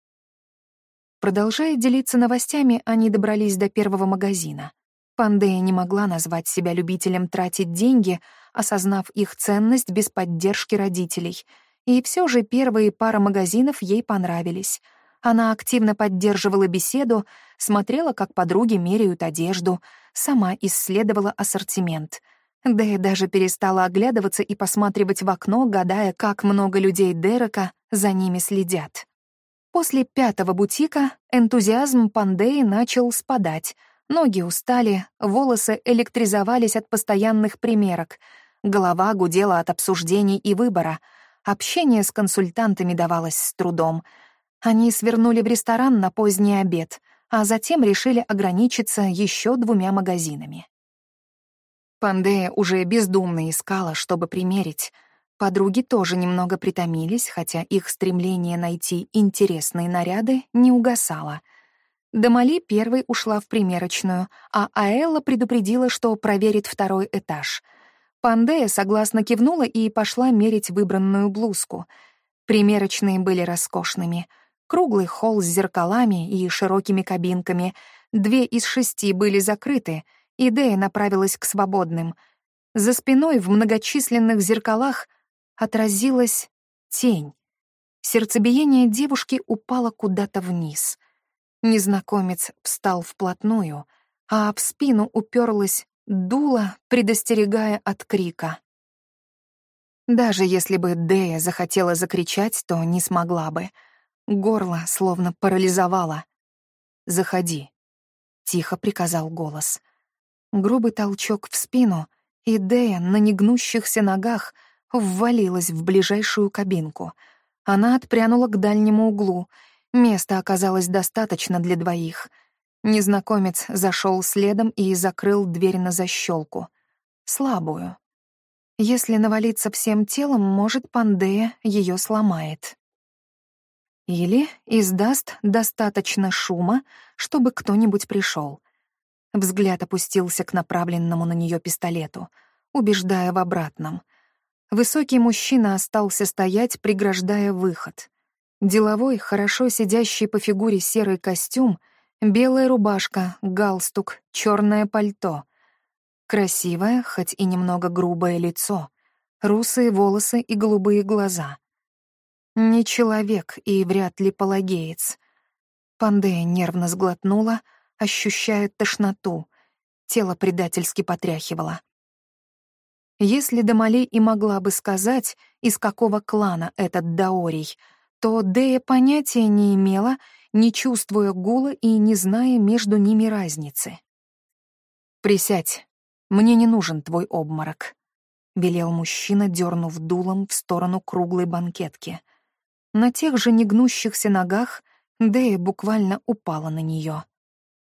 Продолжая делиться новостями, они добрались до первого магазина. Пандея не могла назвать себя любителем тратить деньги, осознав их ценность без поддержки родителей. И все же первые пара магазинов ей понравились. Она активно поддерживала беседу, смотрела, как подруги меряют одежду, сама исследовала ассортимент. Да даже перестала оглядываться и посматривать в окно, гадая, как много людей Дерека за ними следят. После пятого бутика энтузиазм Пандеи начал спадать — Ноги устали, волосы электризовались от постоянных примерок, голова гудела от обсуждений и выбора, общение с консультантами давалось с трудом. Они свернули в ресторан на поздний обед, а затем решили ограничиться еще двумя магазинами. Пандея уже бездумно искала, чтобы примерить. Подруги тоже немного притомились, хотя их стремление найти интересные наряды не угасало — Дамали первой ушла в примерочную, а Аэлла предупредила, что проверит второй этаж. Пандея согласно кивнула и пошла мерить выбранную блузку. Примерочные были роскошными. Круглый холл с зеркалами и широкими кабинками. Две из шести были закрыты, и Дея направилась к свободным. За спиной в многочисленных зеркалах отразилась тень. Сердцебиение девушки упало куда-то вниз — Незнакомец встал вплотную, а в спину уперлась дуло, предостерегая от крика. Даже если бы Дея захотела закричать, то не смогла бы. Горло словно парализовало. «Заходи», — тихо приказал голос. Грубый толчок в спину, и Дея на негнущихся ногах ввалилась в ближайшую кабинку. Она отпрянула к дальнему углу — Места оказалось достаточно для двоих. Незнакомец зашел следом и закрыл дверь на защелку. Слабую. Если навалиться всем телом, может, Пандея ее сломает. Или издаст достаточно шума, чтобы кто-нибудь пришел. Взгляд опустился к направленному на нее пистолету, убеждая в обратном. Высокий мужчина остался стоять, преграждая выход. Деловой, хорошо сидящий по фигуре серый костюм, белая рубашка, галстук, черное пальто. Красивое, хоть и немного грубое лицо, русые волосы и голубые глаза. Не человек и вряд ли палагеец. Пандея нервно сглотнула, ощущая тошноту. Тело предательски потряхивало. Если Дамали и могла бы сказать, из какого клана этот Даорий — то Дея понятия не имела, не чувствуя гула и не зная между ними разницы. «Присядь, мне не нужен твой обморок», — велел мужчина, дернув дулом в сторону круглой банкетки. На тех же негнущихся ногах Дея буквально упала на нее.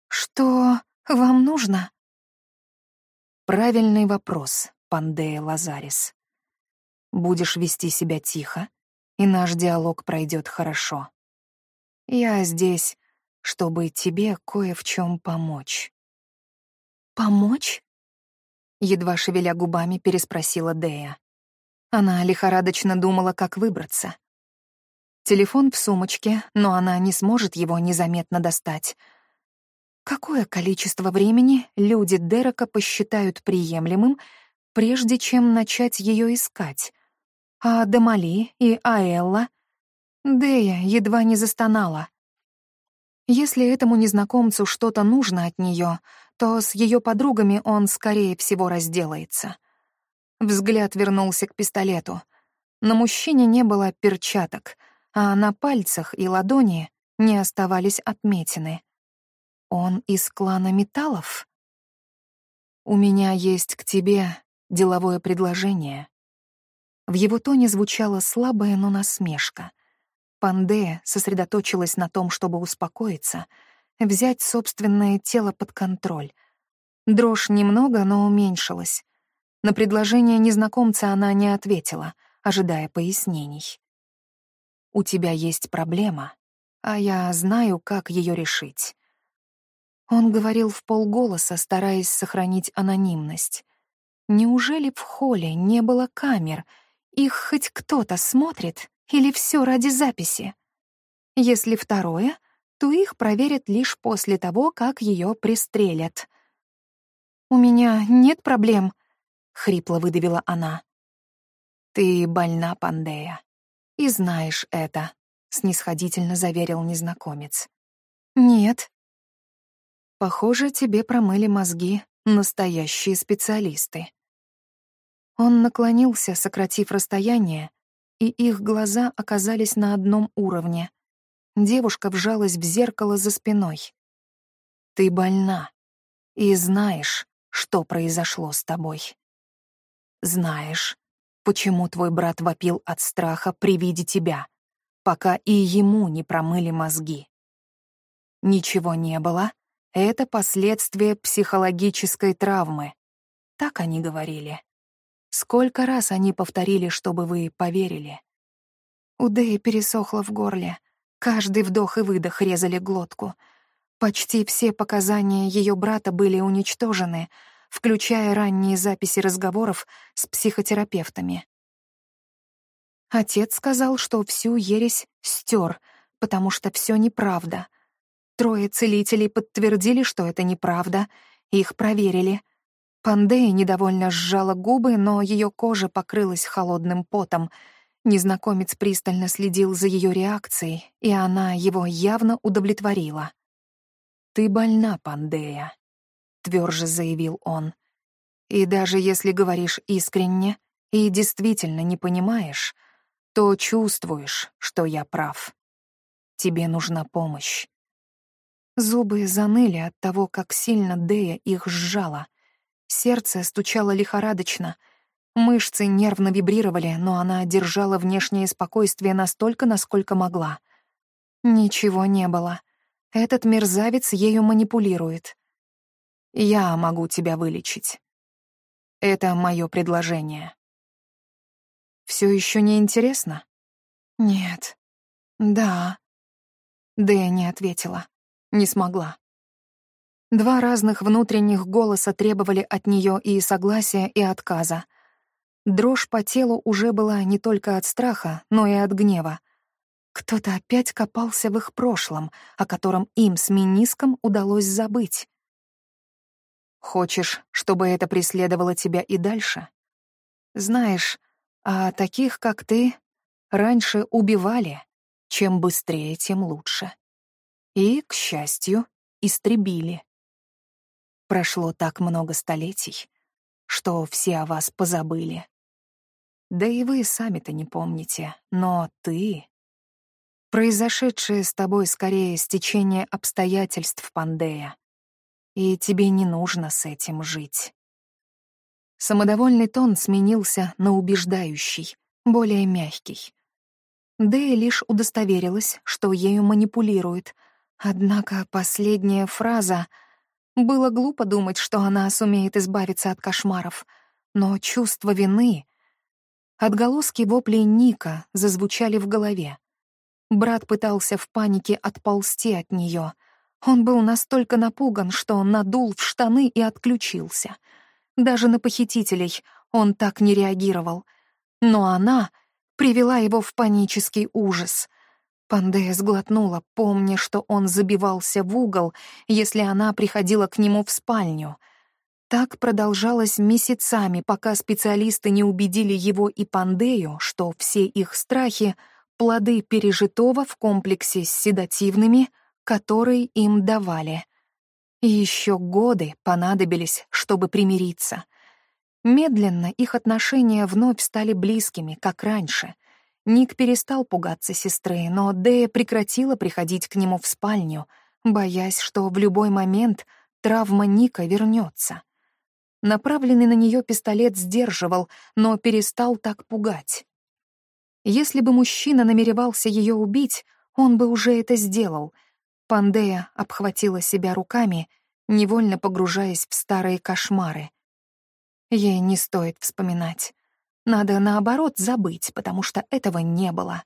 «Что вам нужно?» Правильный вопрос, Пандея Лазарис. Будешь вести себя тихо, и наш диалог пройдет хорошо. Я здесь, чтобы тебе кое в чем помочь. Помочь? Едва шевеля губами, переспросила Дея. Она лихорадочно думала, как выбраться. Телефон в сумочке, но она не сможет его незаметно достать. Какое количество времени люди Дерека посчитают приемлемым, прежде чем начать ее искать? А Дамали и Аэлла? Дея едва не застонала. Если этому незнакомцу что-то нужно от нее, то с ее подругами он, скорее всего, разделается. Взгляд вернулся к пистолету. На мужчине не было перчаток, а на пальцах и ладони не оставались отметины. Он из клана металлов? «У меня есть к тебе деловое предложение. В его тоне звучала слабая, но насмешка. Пандея сосредоточилась на том, чтобы успокоиться, взять собственное тело под контроль. Дрожь немного, но уменьшилась. На предложение незнакомца она не ответила, ожидая пояснений. «У тебя есть проблема, а я знаю, как ее решить». Он говорил в полголоса, стараясь сохранить анонимность. Неужели в холле не было камер? Их хоть кто-то смотрит? Или все ради записи? Если второе, то их проверят лишь после того, как ее пристрелят. «У меня нет проблем», — хрипло выдавила она. «Ты больна, Пандея, и знаешь это», — снисходительно заверил незнакомец. «Нет». «Похоже, тебе промыли мозги настоящие специалисты». Он наклонился, сократив расстояние, и их глаза оказались на одном уровне. Девушка вжалась в зеркало за спиной. «Ты больна и знаешь, что произошло с тобой. Знаешь, почему твой брат вопил от страха при виде тебя, пока и ему не промыли мозги. Ничего не было, это последствия психологической травмы. Так они говорили. Сколько раз они повторили, чтобы вы поверили? У Дэи пересохло в горле. Каждый вдох и выдох резали глотку. Почти все показания ее брата были уничтожены, включая ранние записи разговоров с психотерапевтами. Отец сказал, что всю ересь стер, потому что все неправда. Трое целителей подтвердили, что это неправда, их проверили — Пандея недовольно сжала губы, но ее кожа покрылась холодным потом. Незнакомец пристально следил за ее реакцией, и она его явно удовлетворила. «Ты больна, Пандея», — тверже заявил он. «И даже если говоришь искренне и действительно не понимаешь, то чувствуешь, что я прав. Тебе нужна помощь». Зубы заныли от того, как сильно Дея их сжала. Сердце стучало лихорадочно. Мышцы нервно вибрировали, но она держала внешнее спокойствие настолько, насколько могла. Ничего не было. Этот мерзавец ею манипулирует. Я могу тебя вылечить. Это мое предложение. Все еще не интересно? Нет. Да. Дэя не ответила. Не смогла. Два разных внутренних голоса требовали от нее и согласия, и отказа. Дрожь по телу уже была не только от страха, но и от гнева. Кто-то опять копался в их прошлом, о котором им с Миниском удалось забыть. «Хочешь, чтобы это преследовало тебя и дальше? Знаешь, а таких, как ты, раньше убивали. Чем быстрее, тем лучше. И, к счастью, истребили. Прошло так много столетий, что все о вас позабыли. Да и вы сами-то не помните, но ты... Произошедшее с тобой скорее стечение обстоятельств, Пандея, и тебе не нужно с этим жить. Самодовольный тон сменился на убеждающий, более мягкий. Дэя лишь удостоверилась, что ею манипулирует, однако последняя фраза — было глупо думать, что она сумеет избавиться от кошмаров, но чувство вины... Отголоски воплей Ника зазвучали в голове. Брат пытался в панике отползти от нее. Он был настолько напуган, что надул в штаны и отключился. Даже на похитителей он так не реагировал. Но она привела его в панический ужас — Пандея сглотнула, помня, что он забивался в угол, если она приходила к нему в спальню. Так продолжалось месяцами, пока специалисты не убедили его и Пандею, что все их страхи — плоды пережитого в комплексе с седативными, которые им давали. И еще годы понадобились, чтобы примириться. Медленно их отношения вновь стали близкими, как раньше — Ник перестал пугаться сестры, но Дэя прекратила приходить к нему в спальню, боясь, что в любой момент травма Ника вернется. Направленный на нее пистолет сдерживал, но перестал так пугать. Если бы мужчина намеревался ее убить, он бы уже это сделал. Пандея обхватила себя руками, невольно погружаясь в старые кошмары. Ей не стоит вспоминать. Надо, наоборот, забыть, потому что этого не было.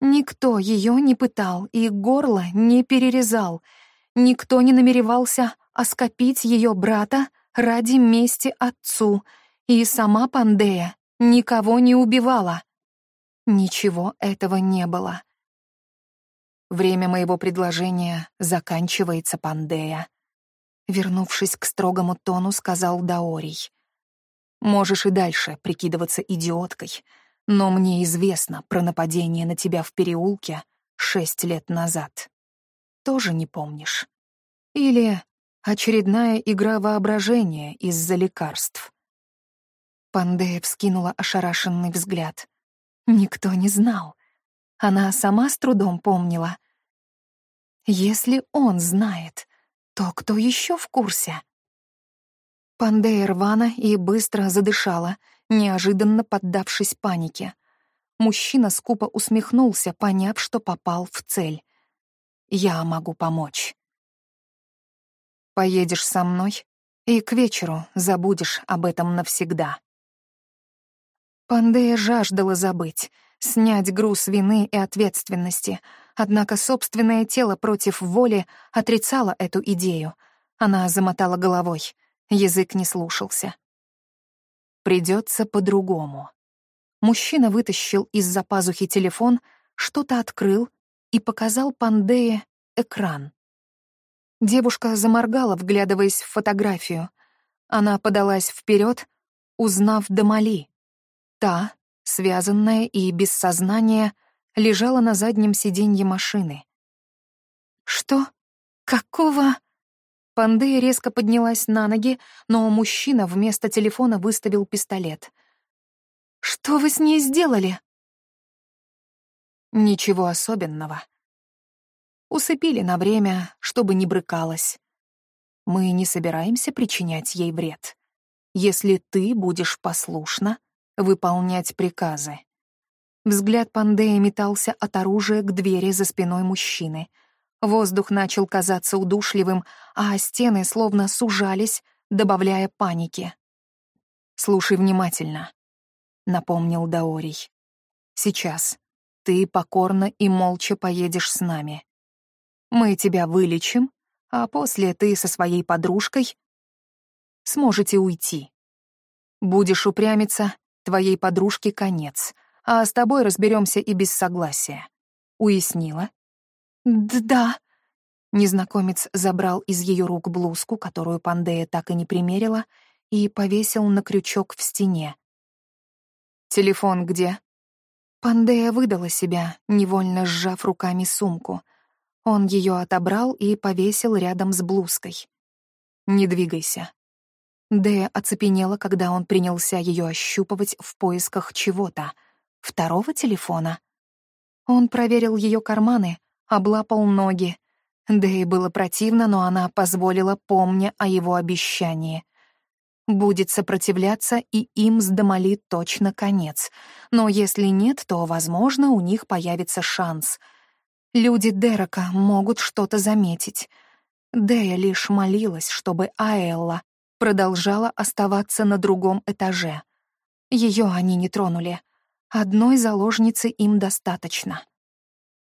Никто ее не пытал и горло не перерезал. Никто не намеревался оскопить ее брата ради мести отцу, и сама Пандея никого не убивала. Ничего этого не было. Время моего предложения заканчивается, Пандея. Вернувшись к строгому тону, сказал Даорий. Можешь и дальше прикидываться идиоткой, но мне известно про нападение на тебя в переулке шесть лет назад. Тоже не помнишь? Или очередная игра воображения из-за лекарств? Пандея вскинула ошарашенный взгляд. Никто не знал. Она сама с трудом помнила. Если он знает, то кто еще в курсе? Пандея рвана и быстро задышала, неожиданно поддавшись панике. Мужчина скупо усмехнулся, поняв, что попал в цель. «Я могу помочь». «Поедешь со мной, и к вечеру забудешь об этом навсегда». Пандея жаждала забыть, снять груз вины и ответственности, однако собственное тело против воли отрицало эту идею. Она замотала головой, язык не слушался. Придется по-другому. Мужчина вытащил из-за пазухи телефон, что-то открыл и показал Пандее экран. Девушка заморгала, вглядываясь в фотографию. Она подалась вперед, узнав Дамали. Та, связанная и без сознания, лежала на заднем сиденье машины. «Что? Какого?» Пандея резко поднялась на ноги, но мужчина вместо телефона выставил пистолет. «Что вы с ней сделали?» «Ничего особенного. Усыпили на время, чтобы не брыкалась. Мы не собираемся причинять ей вред. Если ты будешь послушна, выполнять приказы. Взгляд Пандея метался от оружия к двери за спиной мужчины. Воздух начал казаться удушливым, а стены словно сужались, добавляя паники. «Слушай внимательно», — напомнил Даорий. «Сейчас ты покорно и молча поедешь с нами. Мы тебя вылечим, а после ты со своей подружкой сможете уйти. Будешь упрямиться, Твоей подружке конец, а с тобой разберемся и без согласия. Уяснила? Да. Незнакомец забрал из ее рук блузку, которую Пандея так и не примерила, и повесил на крючок в стене. «Телефон где?» Пандея выдала себя, невольно сжав руками сумку. Он ее отобрал и повесил рядом с блузкой. «Не двигайся. Дэя оцепенела, когда он принялся ее ощупывать в поисках чего-то. Второго телефона. Он проверил ее карманы, облапал ноги. Дэе было противно, но она позволила, помня о его обещании. Будет сопротивляться, и им с Дамали точно конец. Но если нет, то, возможно, у них появится шанс. Люди Дерека могут что-то заметить. Дэя лишь молилась, чтобы Аэлла продолжала оставаться на другом этаже. Ее они не тронули. Одной заложницы им достаточно.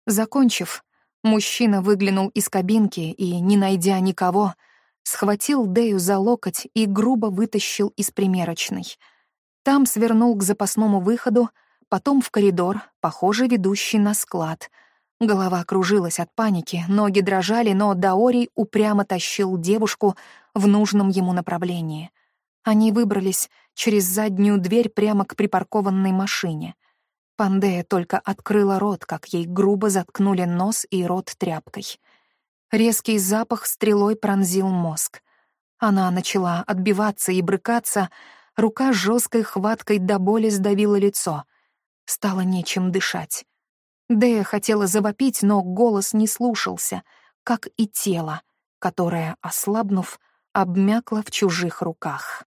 Закончив, мужчина выглянул из кабинки и, не найдя никого, схватил Дэю за локоть и грубо вытащил из примерочной. Там свернул к запасному выходу, потом в коридор, похоже, ведущий на склад. Голова кружилась от паники, ноги дрожали, но Даори упрямо тащил девушку в нужном ему направлении. Они выбрались через заднюю дверь прямо к припаркованной машине. Пандея только открыла рот, как ей грубо заткнули нос и рот тряпкой. Резкий запах стрелой пронзил мозг. Она начала отбиваться и брыкаться, рука жесткой хваткой до боли сдавила лицо. Стало нечем дышать. Дея хотела завопить, но голос не слушался, как и тело, которое, ослабнув, обмякла в чужих руках.